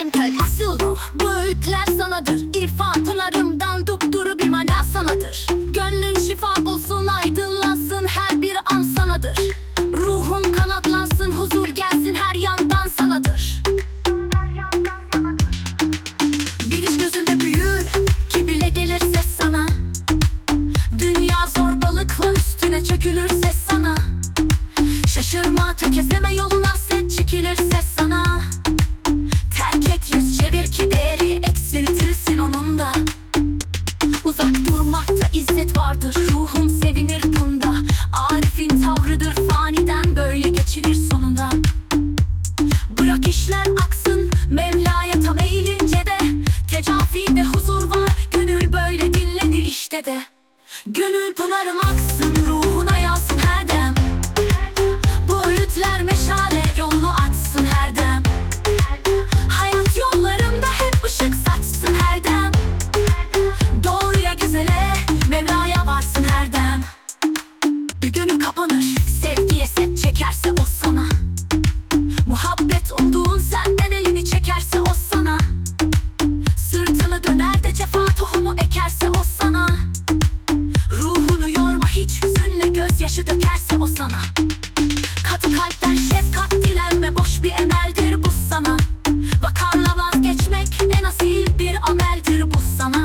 hayalim tel Asıl bu öğütler sanadır. İrfan pınarımdan dupduru bir mana sanadır. Gönlün şifa bulsun aydınlansın her bir an sanadır. Ruhun kanatlansın huzur gelsin her yandan sanadır. Biliş gözünde büyür ki bile gelirse sana. Dünya zorbalıkla üstüne çökülürse sana işte de. Gönül pınarım aksın gözyaşı dökerse o sana. Katı kalpten şefkat dilenme boş bir emeldir bu sana. Vakarla vazgeçmek en asil bir ameldir bu sana.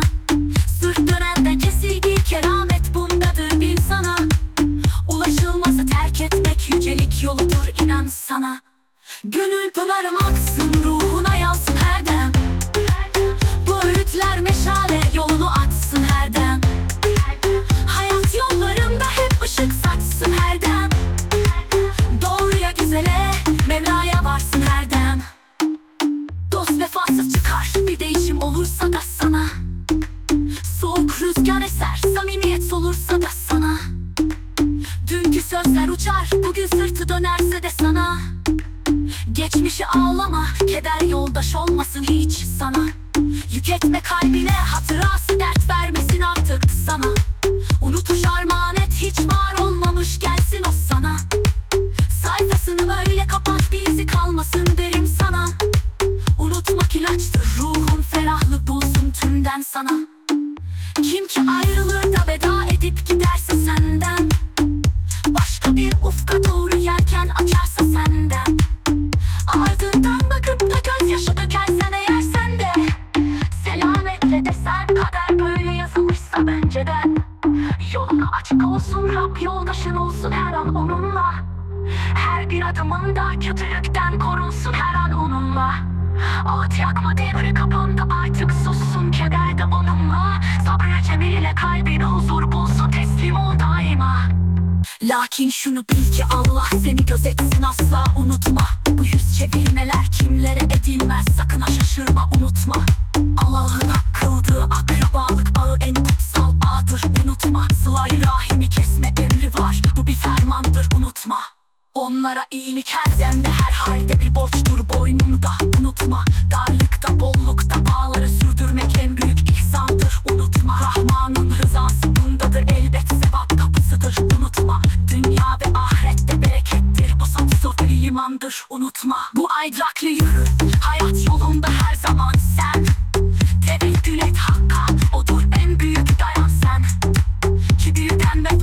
Sırt dönende kesildiği keramet bundadır bil sana Ulaşılmazı terk etmek yücelik yoludur inan sana. Gönül pınarım aksın Dost vefasız çıkar. Bir değişim olursa da sana. Soğuk rüzgar eser samimiyet solursa da sana. Dünkü sözler uçar bugün sırtı dönerse de sana. Geçmişi ağlama keder yoldaş olmasın hiç sana. Yük etme kalbine hatırası dert vermesin artık sana ilaçtır. Ruhun ferahlık bulsun tümden sana. Kim ki ayrılır da veda edip giderse senden. Başka bir ufka doğru yelken açarsa senden. Ardından bakıp da gözyaşı dökersen eğer sen de. Selametle desen kader böyle yazılmışsa bence de. Yolunu açık olsun Rab yoldaşın olsun her an onunla. Her bir adımında kötülükten korunsun her an onunla Ağıt yakma devri kapandı artık sussun keder de onunla. Sabrı cemiyle kalbine huzur bulsun teslim ol daima. Lakin şunu bil ki Allah seni gözetsin asla unutma. Bu yüz çevirmeler kimlere edilmez sakın ha şaşırma unutma. Allah'ın kıldığı akrabalık bağı en kutsal ağdır unutma. Sıla